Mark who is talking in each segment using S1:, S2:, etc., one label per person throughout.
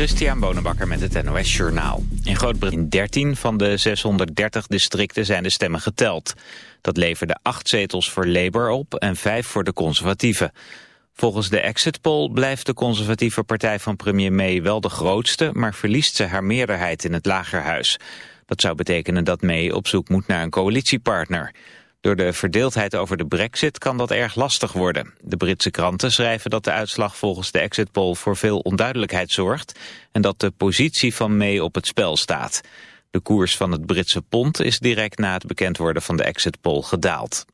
S1: Christian Bonenbakker met het NOS Journaal. In Groot-Brittannië 13 van de 630 districten zijn de stemmen geteld. Dat leverde acht zetels voor Labour op en vijf voor de conservatieven. Volgens de exit poll blijft de conservatieve partij van premier May wel de grootste... maar verliest ze haar meerderheid in het lagerhuis. Dat zou betekenen dat May op zoek moet naar een coalitiepartner... Door de verdeeldheid over de brexit kan dat erg lastig worden. De Britse kranten schrijven dat de uitslag volgens de exit poll voor veel onduidelijkheid zorgt en dat de positie van May op het spel staat. De koers van het Britse pond is direct na het bekend worden van de exit poll gedaald.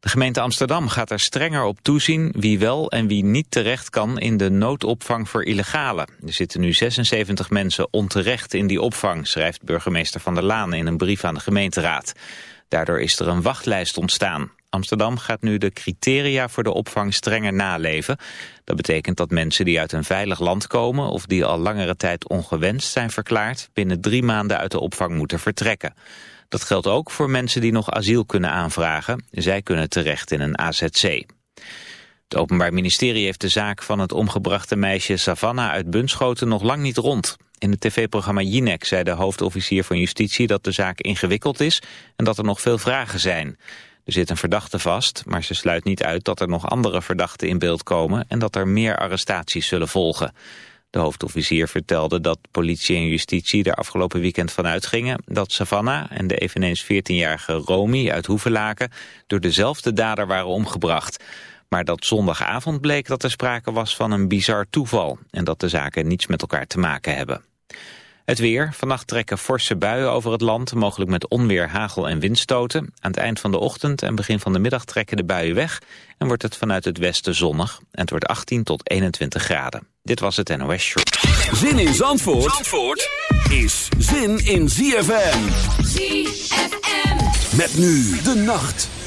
S1: De gemeente Amsterdam gaat er strenger op toezien wie wel en wie niet terecht kan in de noodopvang voor illegalen. Er zitten nu 76 mensen onterecht in die opvang, schrijft burgemeester Van der Laan in een brief aan de gemeenteraad. Daardoor is er een wachtlijst ontstaan. Amsterdam gaat nu de criteria voor de opvang strenger naleven. Dat betekent dat mensen die uit een veilig land komen... of die al langere tijd ongewenst zijn verklaard... binnen drie maanden uit de opvang moeten vertrekken. Dat geldt ook voor mensen die nog asiel kunnen aanvragen. Zij kunnen terecht in een AZC. Het Openbaar Ministerie heeft de zaak van het omgebrachte meisje Savannah uit Bunschoten nog lang niet rond. In het tv-programma Jinek zei de hoofdofficier van Justitie dat de zaak ingewikkeld is en dat er nog veel vragen zijn. Er zit een verdachte vast, maar ze sluit niet uit dat er nog andere verdachten in beeld komen en dat er meer arrestaties zullen volgen. De hoofdofficier vertelde dat politie en justitie er afgelopen weekend van uitgingen dat Savannah en de eveneens 14-jarige Romy uit Hoevelaken door dezelfde dader waren omgebracht. Maar dat zondagavond bleek dat er sprake was van een bizar toeval... en dat de zaken niets met elkaar te maken hebben. Het weer. Vannacht trekken forse buien over het land, mogelijk met onweer, hagel en windstoten. Aan het eind van de ochtend en begin van de middag trekken de buien weg... en wordt het vanuit het westen zonnig. En het wordt 18 tot 21 graden. Dit was het NOS Show.
S2: Zin in Zandvoort, Zandvoort is zin in ZFM.
S3: ZFM.
S2: Met nu de nacht.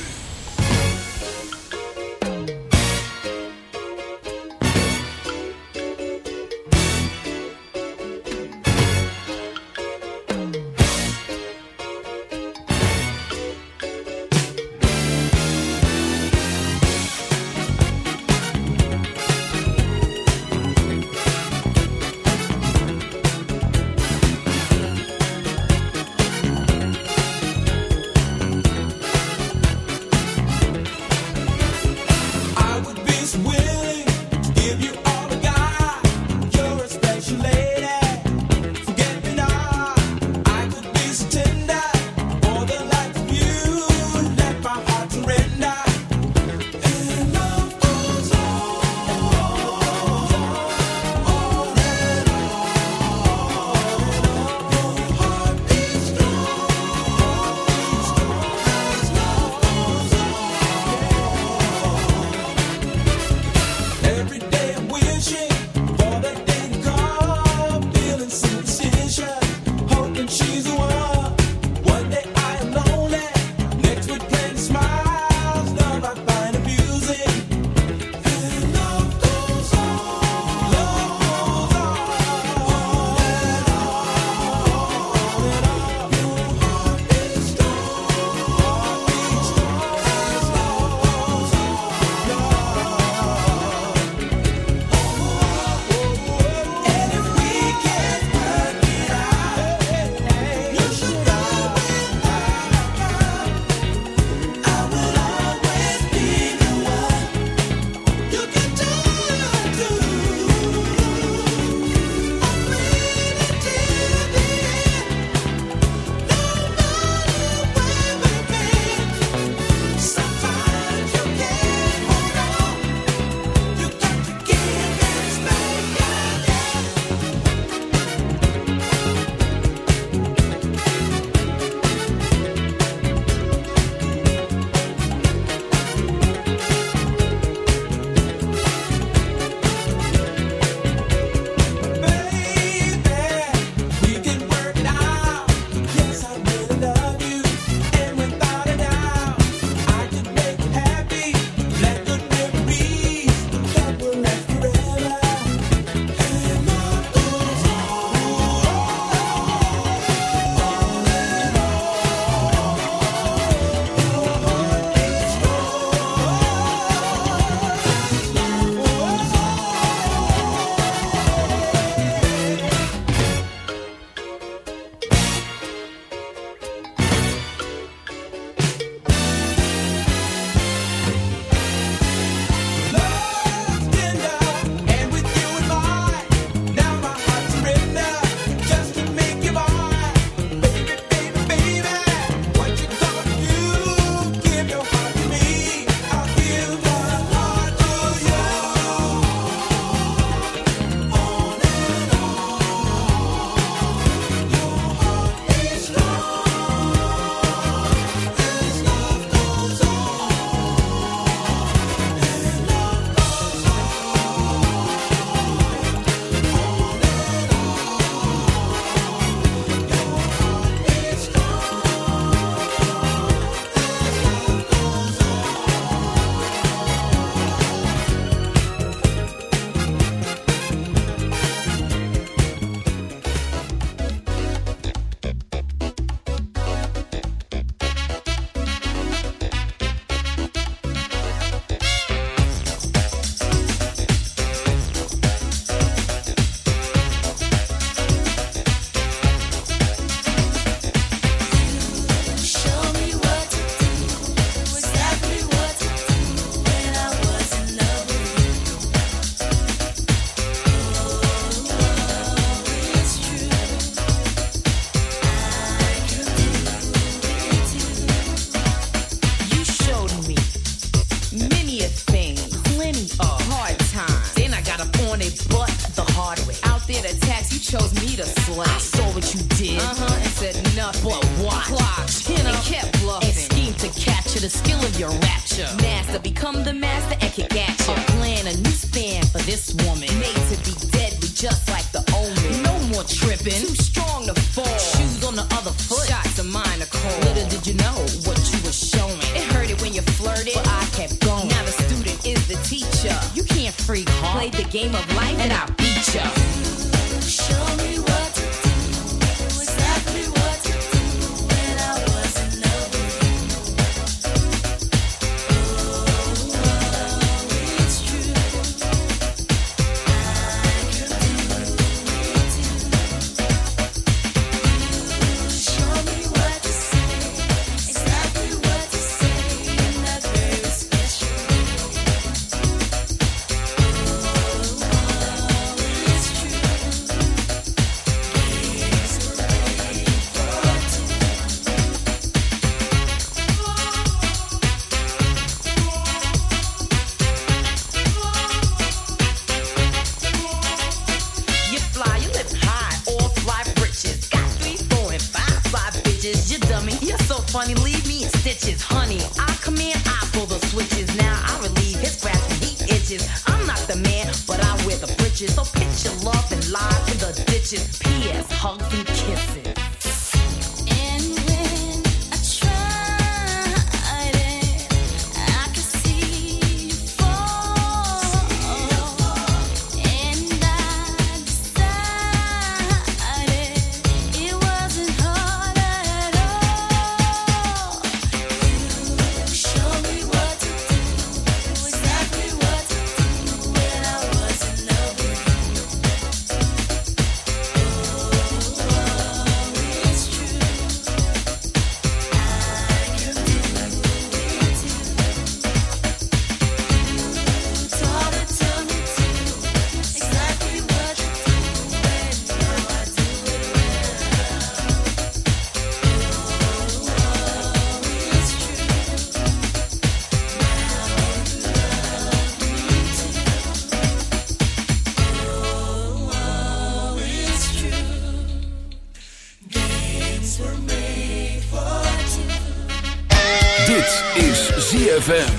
S2: Dit is ZFM.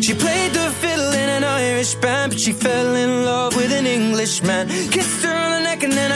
S4: She played the fiddle in an Irish band, but she fell in love with an Englishman. Kissed her on the neck and then I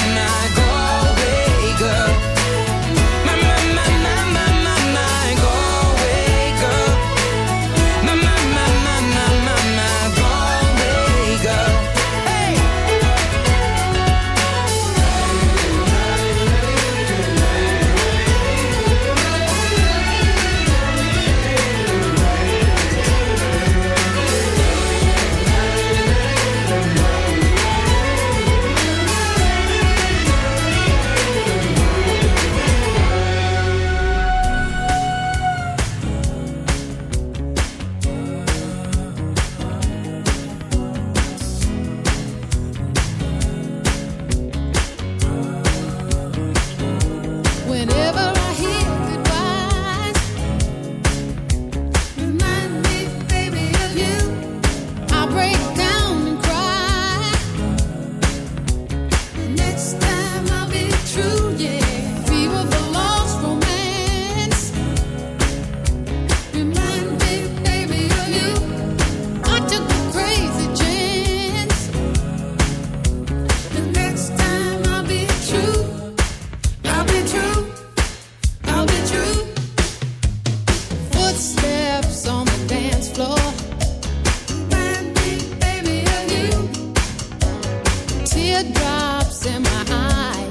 S4: teardrops in my
S5: eyes.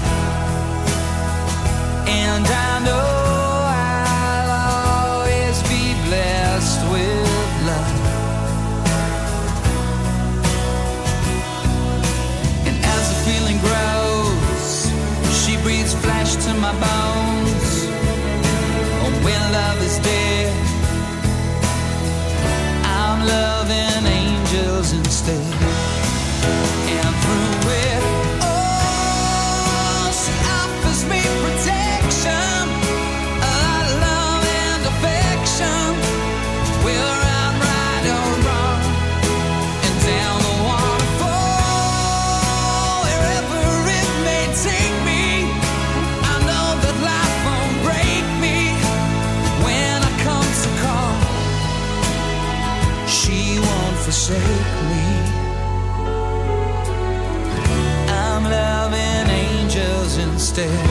S6: hacer. instead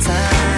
S6: time.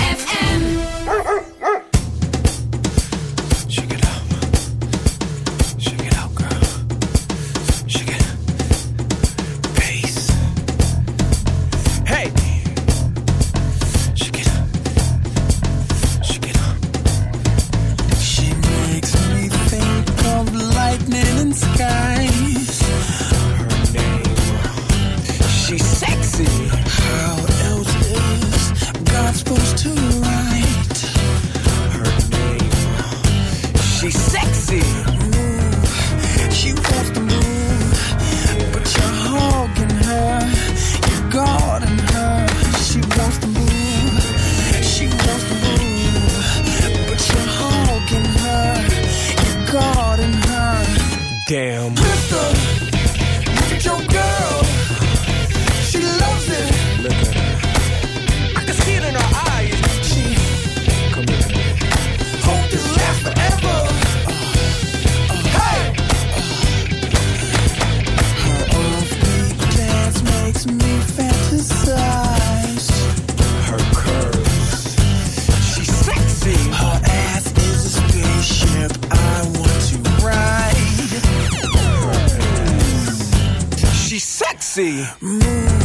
S6: see. Move.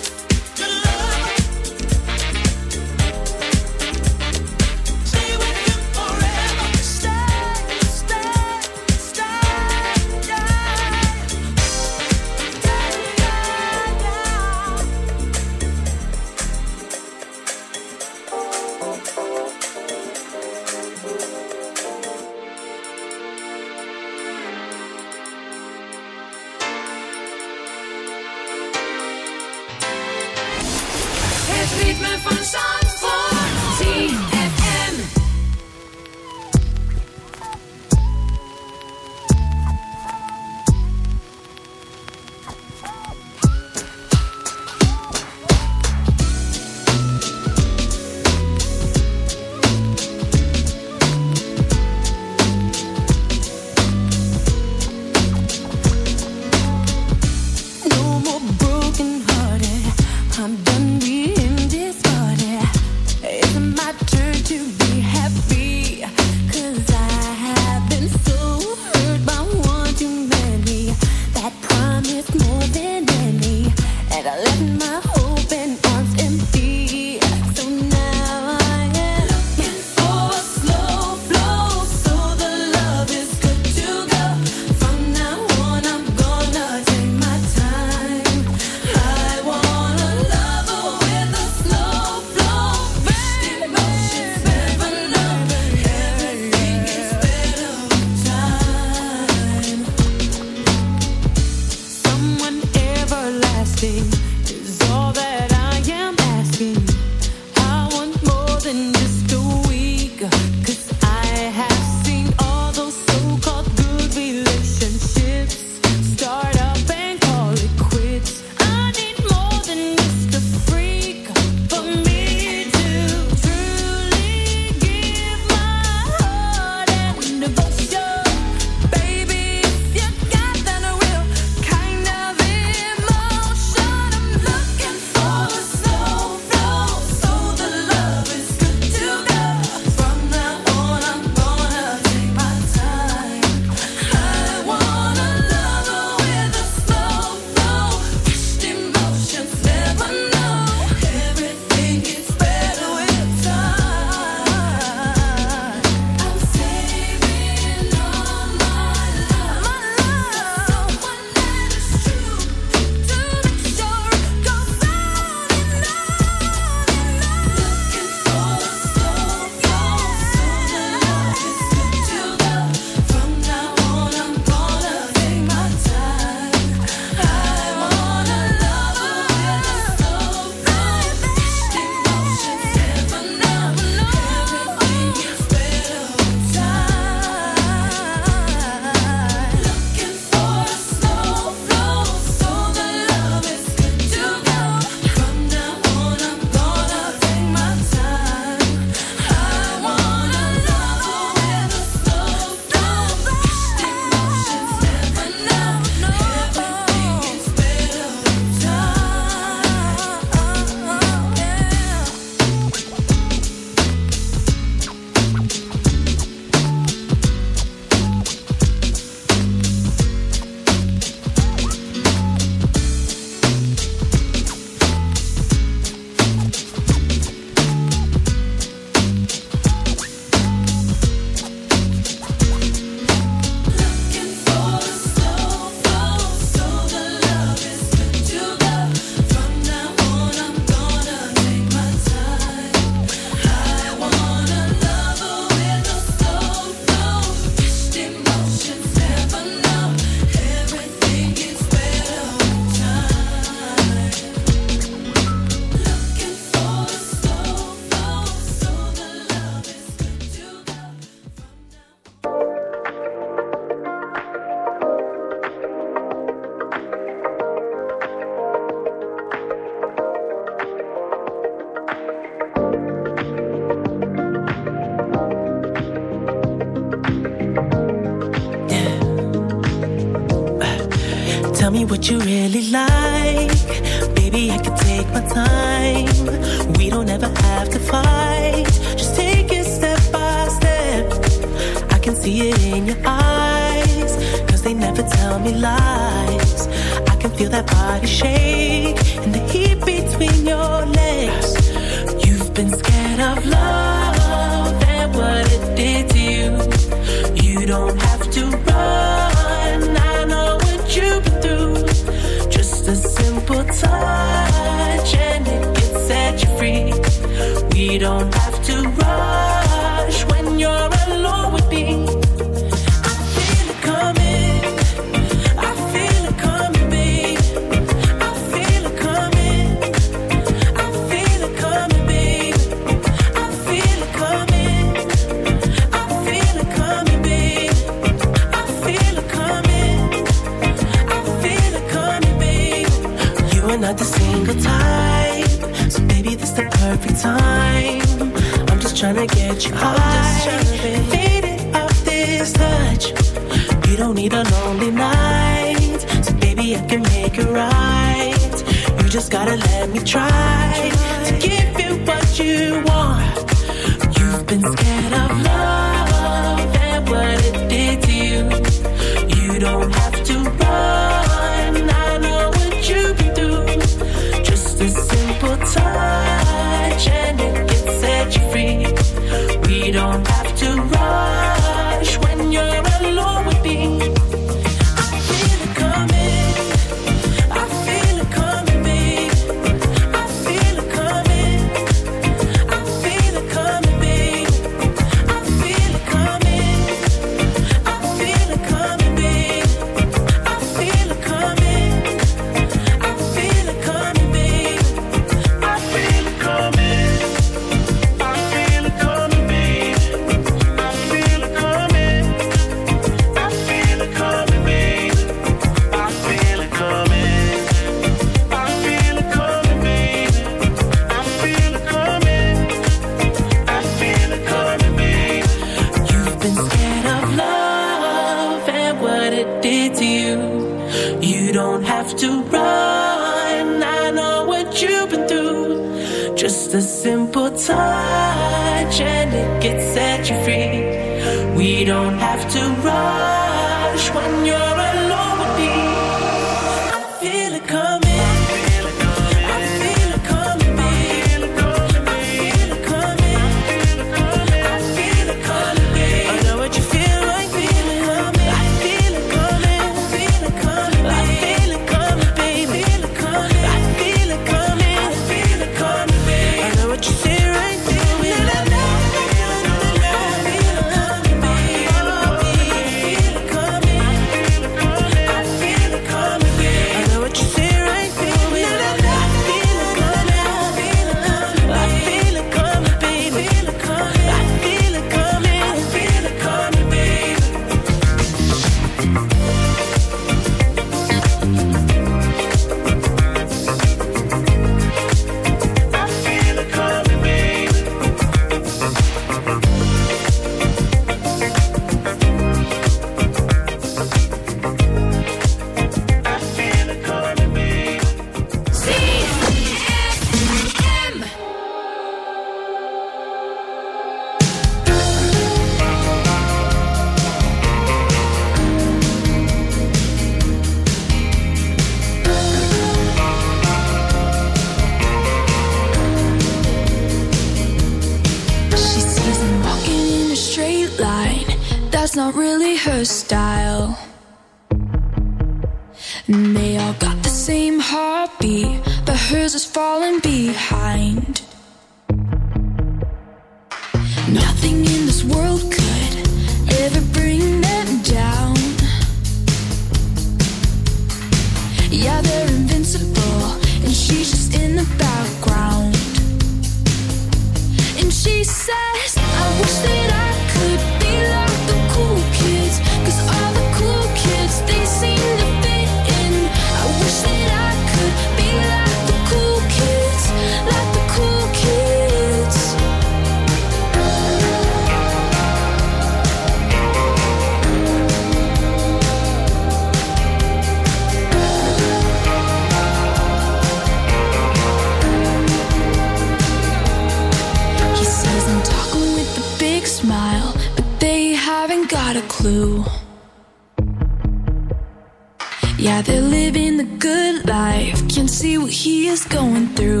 S7: He is going through.